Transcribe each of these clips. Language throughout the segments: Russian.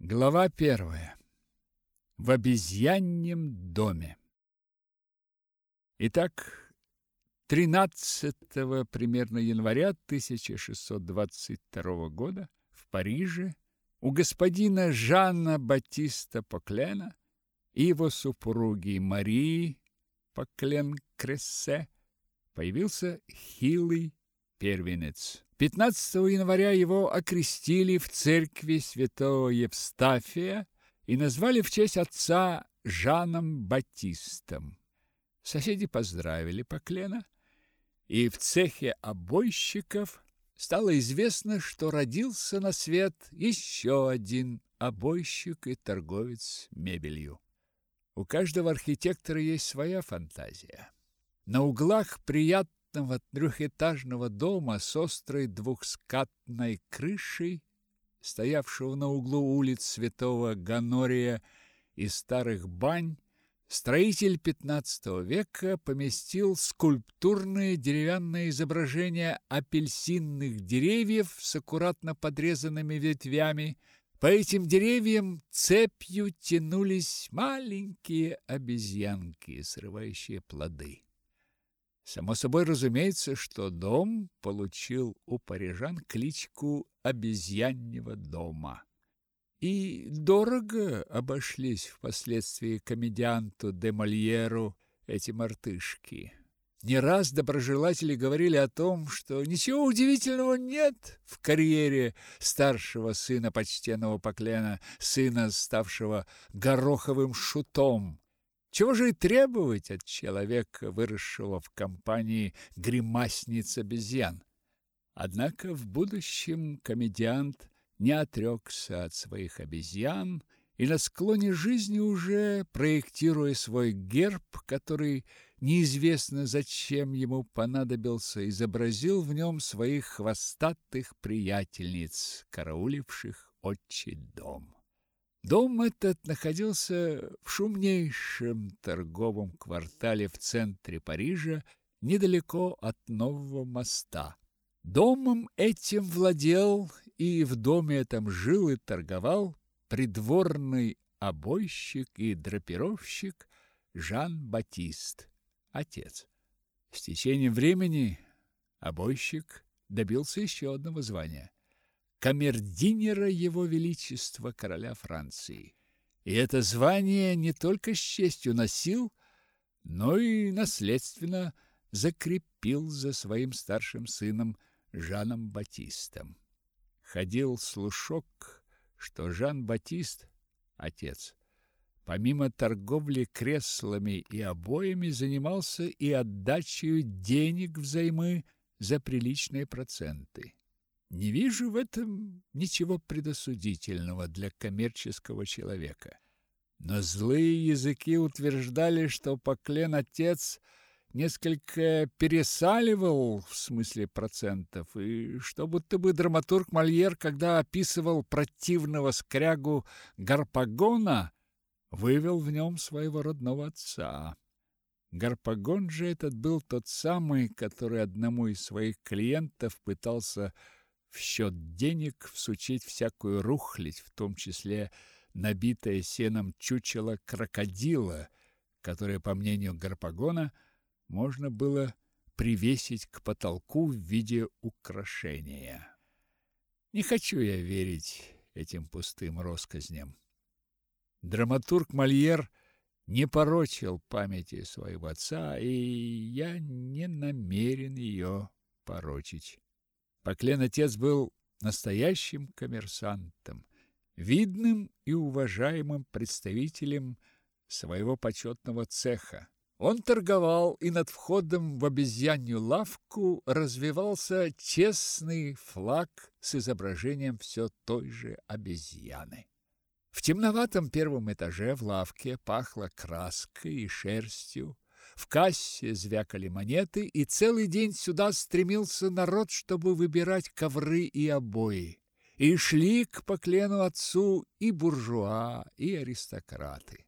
Глава первая. В обезьяньем доме. Итак, 13 примерно января 1622 года в Париже у господина Жана Батиста Поклена и его супруги Марии Поклен-Крессе появился хилый первенец. 15 января его окрестили в церкви святого Евстафия и назвали в честь отца Жаном Батистом. Соседи поздравили Поклена, и в цехе обойщиков стало известно, что родился на свет еще один обойщик и торговец мебелью. У каждого архитектора есть своя фантазия. На углах приятно приятного трехэтажного дома с острой двухскатной крышей, стоявшего на углу улиц Святого Ганория и Старых Бань, строитель XV века поместил скульптурные деревянные изображения апельсинных деревьев с аккуратно подрезанными ветвями. По этим деревьям цепью тянулись маленькие обезьянки, срывающие плоды. Само собой разумеется, что дом получил у парижан кличку обезьяньего дома. И дорого обошлись впоследствии комедианту де Мольеру эти мартышки. Не раз доброжелатели говорили о том, что ничего удивительного нет в карьере старшего сына почтенного Поклена, сына, ставшего гороховым шутом, чего же и требовать от человека, выросшего в компании гримасниц обезьян? Однако в будущем комедиант не отрекся от своих обезьян и на склоне жизни уже, проектируя свой герб, который неизвестно зачем ему понадобился, изобразил в нем своих хвостатых приятельниц, карауливших отчий дом. Дом этот находился в шумнейшем торговом квартале в центре Парижа, недалеко от нового моста. Домом этим владел и в доме этом жил и торговал придворный обойщик и драпировщик Жан-Батист, отец. С течением времени обойщик добился еще одного звания камердинера его величества короля Франции. И это звание не только с честью носил, но и наследственно закрепил за своим старшим сыном Жаном Батистом. Ходил слушок, что Жан-Батист, отец, помимо торговли креслами и обоями, занимался и отдачей денег взаймы за приличные проценты. Не вижу в этом ничего предосудительного для коммерческого человека. Но злые языки утверждали, что Поклен отец несколько пересаливал в смысле процентов, и что будто бы драматург Мольер, когда описывал противного скрягу Гарпагона, вывел в нем своего родного отца. Гарпагон же этот был тот самый, который одному из своих клиентов пытался в счет денег всучить всякую рухлядь, в том числе набитое сеном чучело крокодила, которое, по мнению Гарпагона, можно было привесить к потолку в виде украшения. Не хочу я верить этим пустым россказням. Драматург Мольер не порочил памяти своего отца, и я не намерен ее порочить. Поклен отец был настоящим коммерсантом, видным и уважаемым представителем своего почетного цеха. Он торговал, и над входом в обезьянью лавку развивался честный флаг с изображением все той же обезьяны. В темноватом первом этаже в лавке пахло краской и шерстью, в кассе звякали монеты, и целый день сюда стремился народ, чтобы выбирать ковры и обои. И шли к поклену отцу и буржуа, и аристократы.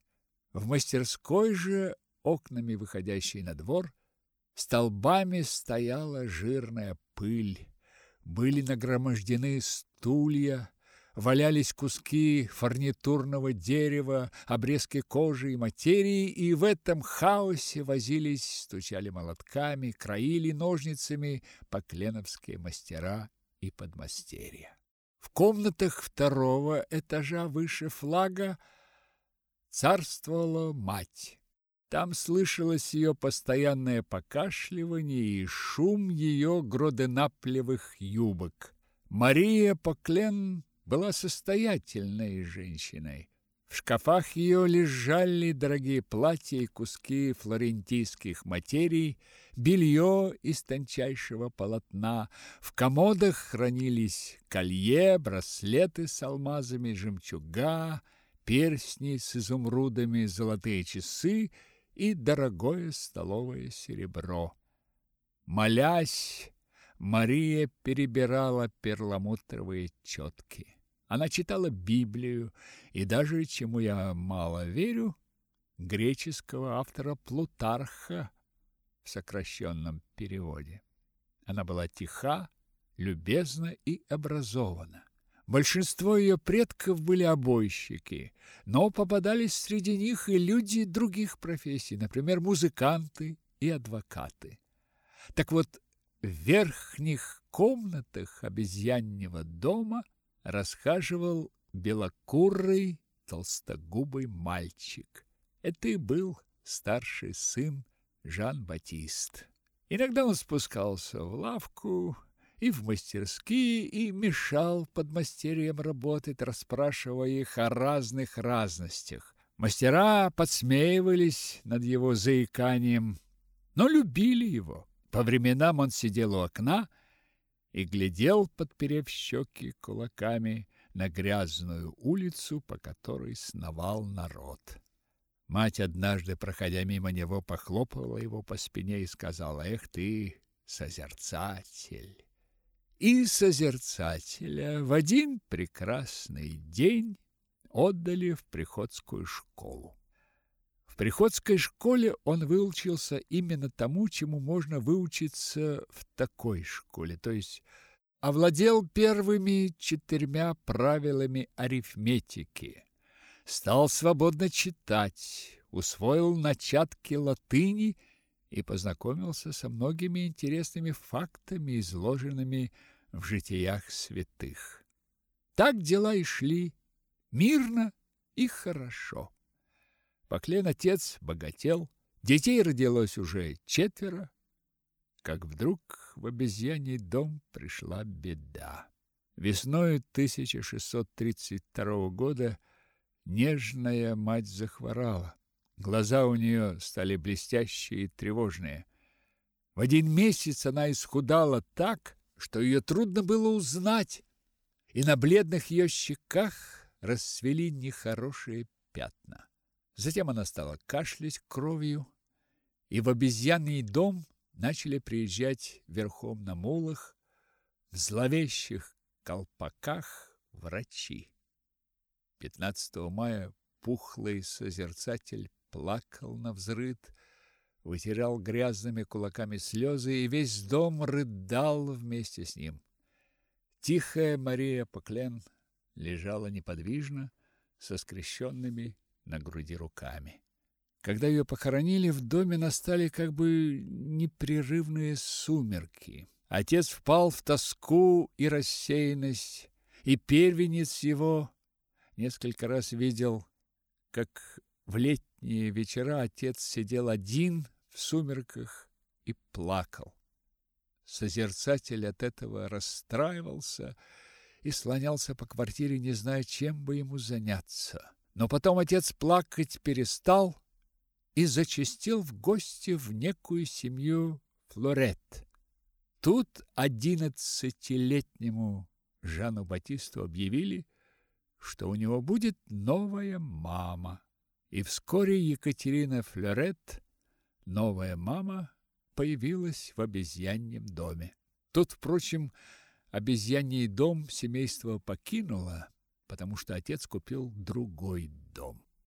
В мастерской же, окнами выходящей на двор, столбами стояла жирная пыль. Были нагромождены стулья, валялись куски фурнитурного дерева, обрезки кожи и материи, и в этом хаосе возились, стучали молотками, краили ножницами покленовские мастера и подмастерья. В комнатах второго этажа выше флага царствовала мать. Там слышалось ее постоянное покашливание и шум ее гроденаплевых юбок. Мария Поклен была состоятельной женщиной. В шкафах ее лежали дорогие платья и куски флорентийских материй, белье из тончайшего полотна. В комодах хранились колье, браслеты с алмазами, жемчуга, перстни с изумрудами, золотые часы и дорогое столовое серебро. Молясь, Мария перебирала перламутровые четки. Она читала Библию и даже, чему я мало верю, греческого автора Плутарха в сокращенном переводе. Она была тиха, любезна и образована. Большинство ее предков были обойщики, но попадались среди них и люди других профессий, например, музыканты и адвокаты. Так вот, в верхних комнатах обезьяннего дома расхаживал белокурый толстогубый мальчик. Это и был старший сын Жан-Батист. Иногда он спускался в лавку и в мастерские и мешал подмастерьям работать, расспрашивая их о разных разностях. Мастера подсмеивались над его заиканием, но любили его. По временам он сидел у окна и глядел, подперев щеки кулаками, на грязную улицу, по которой сновал народ. Мать однажды, проходя мимо него, похлопала его по спине и сказала, «Эх ты, созерцатель!» И созерцателя в один прекрасный день отдали в приходскую школу. В приходской школе он выучился именно тому, чему можно выучиться в такой школе, то есть овладел первыми четырьмя правилами арифметики, стал свободно читать, усвоил начатки латыни и познакомился со многими интересными фактами, изложенными в житиях святых. Так дела и шли мирно и хорошо. Поклен отец богател, детей родилось уже четверо, как вдруг в обезьяний дом пришла беда. Весной 1632 года нежная мать захворала. Глаза у нее стали блестящие и тревожные. В один месяц она исхудала так, что ее трудно было узнать, и на бледных ее щеках расцвели нехорошие пятна. Затем она стала кашлять кровью, и в обезьяний дом начали приезжать верхом на мулах, в зловещих колпаках врачи. 15 мая пухлый созерцатель плакал на взрыд, вытирал грязными кулаками слезы, и весь дом рыдал вместе с ним. Тихая Мария Поклен лежала неподвижно, со скрещенными на груди руками. Когда ее похоронили, в доме настали как бы непрерывные сумерки. Отец впал в тоску и рассеянность, и первенец его несколько раз видел, как в летние вечера отец сидел один в сумерках и плакал. Созерцатель от этого расстраивался и слонялся по квартире, не зная, чем бы ему заняться. Но потом отец плакать перестал и зачастил в гости в некую семью Флорет. Тут одиннадцатилетнему Жану Батисту объявили, что у него будет новая мама. И вскоре Екатерина Флорет, новая мама, появилась в обезьяньем доме. Тут, впрочем, обезьяний дом семейство покинуло, потому что отец купил другой дом.